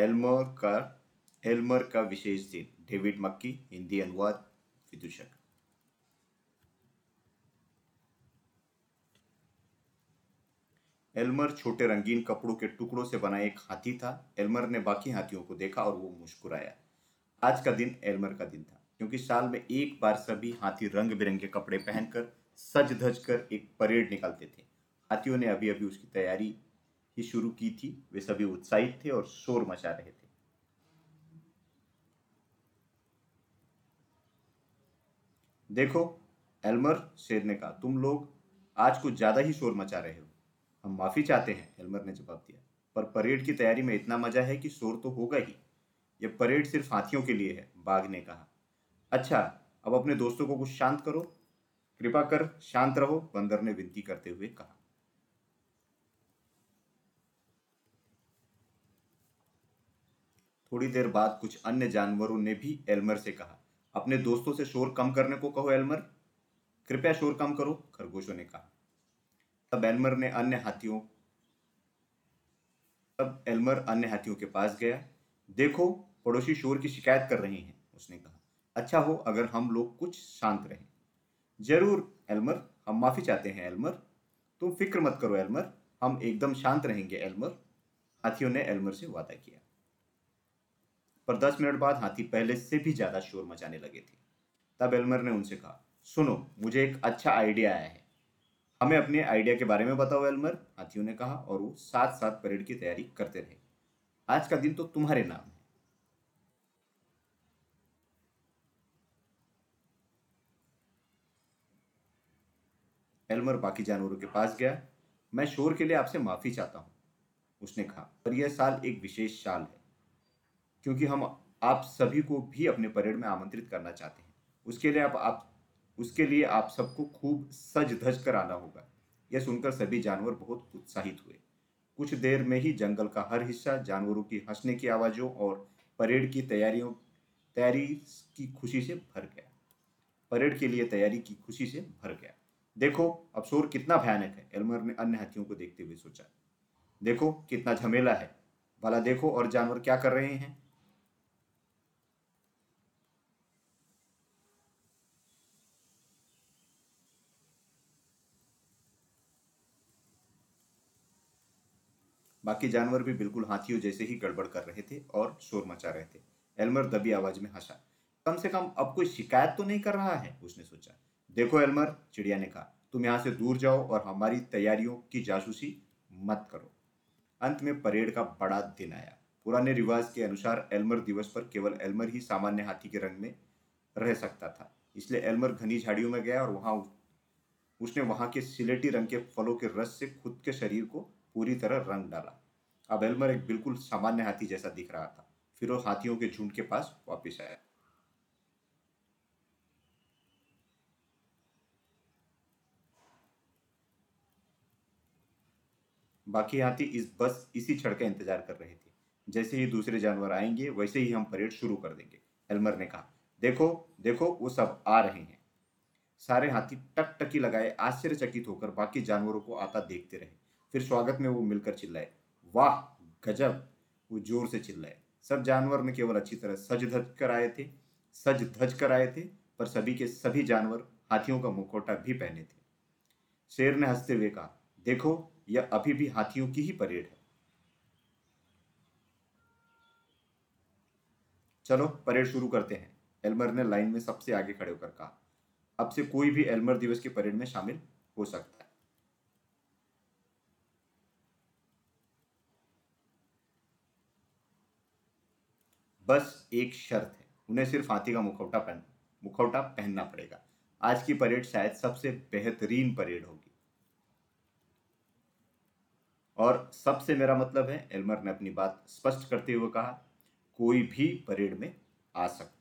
Elmer का Elmer का विशेष दिन डेविड मक्की हिंदी अनुवाद विदूषक एल्मर छोटे रंगीन कपड़ों के टुकड़ों से बना एक हाथी था। एल्मर ने बाकी हाथियों को देखा और वो मुस्कुराया। आज का दिन एल्मर का दिन था, क्योंकि साल में एक बार सभी हाथी रंग बिरंगे कपड़े पहनकर सज धज कर एक परेड निकालते थे। हाथियों ने अभी अभी उसकी तैयारी ही शुरू की थी, वे सभी उत्साहित थे और शोर मचा रहे थे। देखो, एल्मर शेर ने कहा, तुम लोग आज कुछ ज़्यादा ही शोर मचा रहे हो। हम माफ़ी चाहते हैं, एल्मर ने जवाब दिया। पर परेड की तैयारी में इतना मज़ा है कि शोर तो होगा ही। यह परेड सिर्फ़ हाथियों के लिए है, बाघ ने कहा। अच्छा अब अपने दोस्तों को कुछ शांत करो। कृपा कर शांत रहो, बंदर ने विनती करते हुए कहा। थोड़ी देर बाद कुछ अन्य जानवरों ने भी एल्मर से कहा, अपने दोस्तों से शोर कम करने को कहो एल्मर। कृपया शोर कम करो, खरगोशों ने कहा। तब एल्मर ने अन्य हाथियों, तब एल्मर अन्य हाथियों के पास गया। देखो, पड़ोसी शोर की शिकायत कर रहे हैं, उसने कहा। अच्छा हो, अगर हम लोग कुछ शांत रहें। ज़रूर, एल्मर, हम माफ़ी चाहते हैं, एल्मर। तुम फ़िक्र मत करो, एल्मर। हम एकदम शांत रहेंगे, एल्मर। हाथियों ने एल्मर से वादा किया। पर दस मिनट बाद हाथी पहले से भी ज़्यादा शोर मचाने लगे थे। तब एल्मर ने उनसे कहा, सुनो, मुझे एक अच्छा आइडिया आया है। हमें अपने आइडिया के बारे में बताओ, एल्मर, हाथियों ने कहा और वो साथ साथ परेड की तैयारी करते रहे। आज का दिन तो तुम्हारे नाम है। एल्मर बाकी जानवरों के पास गया। मैं शोर के लिए आपसे माफ़ी चाहता हूँ, उसने कहा, पर यह साल एक विशेष साल है। क्योंकि हम आप सभी को भी अपने परेड में आमंत्रित करना चाहते हैं। उसके लिए आप, आप उसके लिए आप सबको खूब सज धज कर आना होगा। यह सुनकर सभी जानवर बहुत उत्साहित हुए। कुछ देर में ही जंगल का हर हिस्सा जानवरों की हंसने की आवाज़ों और परेड की तैयारियों तैयारी की खुशी से भर गया। परेड के लिए तैयारी की खुशी से भर गया। देखो अब शोर कितना भयानक है एल्मर ने अन्य हाथियों को देखते हुए सोचा। देखो कितना झमेला है। भला देखो और जानवर क्या कर रहे हैं। बाकी जानवर भी बिल्कुल हाथियों जैसे ही गड़बड़ कर रहे थे और शोर मचा रहे थे। एल्मर दबी आवाज़ में हंसा। कम से कम अब कोई शिकायत तो नहीं कर रहा है? उसने सोचा। देखो एल्मर, चिड़िया ने कहा, तुम यहाँ से दूर जाओ और हमारी तैयारियों की जासूसी मत करो। अंत में परेड का बड़ा दिन आया। पुराने रिवाज के अनुसार एल्मर दिवस पर केवल एल्मर ही सामान्य हाथी के रंग में रह सकता था। इसलिए एल्मर घनी झाड़ियों में गया और वहाँ उसने वहाँ के सिलेटी रंग के फलों के रस से खुद के शरीर को पूरी तरह रंग डाला। अब एल्मर एक बिल्कुल सामान्य हाथी जैसा दिख रहा था। फिर वो हाथियों के झुंड के पास वापस आया। बाकी हाथी इस बस, इसी क्षण का इंतज़ार कर रहे थे। जैसे ही दूसरे जानवर आएँगे, वैसे ही हम परेड शुरू कर देंगे, एल्मर ने कहा। देखो देखो, वो सब आ रहे हैं। सारे हाथी टक टकी लगाए आश्चर्यचकित होकर बाकी जानवरों को आता देखते रहे। फिर स्वागत में वो मिलकर चिल्लाए, वाह, गजब, वो ज़ोर से चिल्लाए। सब जानवर ने केवल अच्छी तरह सज धज कर आए थे सज धज कर आए थे, पर सभी के सभी जानवर हाथियों का मुखौटा भी पहने थे। शेर ने हँसते हुए कहा, देखो, यह अभी भी हाथियों की ही परेड है। चलो, परेड शुरू करते हैं। एल्मर ने लाइन में सबसे आगे खड़े होकर कहा, अब से कोई भी एल्मर दिवस की परेड में शामिल हो सकता है बस एक शर्त है, उन्हें सिर्फ़ हाथी का मुखौटा पहन, मुखौटा पहनना पड़ेगा। आज की परेड शायद सबसे बेहतरीन परेड होगी। और सबसे मेरा मतलब है, एलमर ने अपनी बात स्पष्ट करते हुए कहा, कोई भी परेड में आ सकता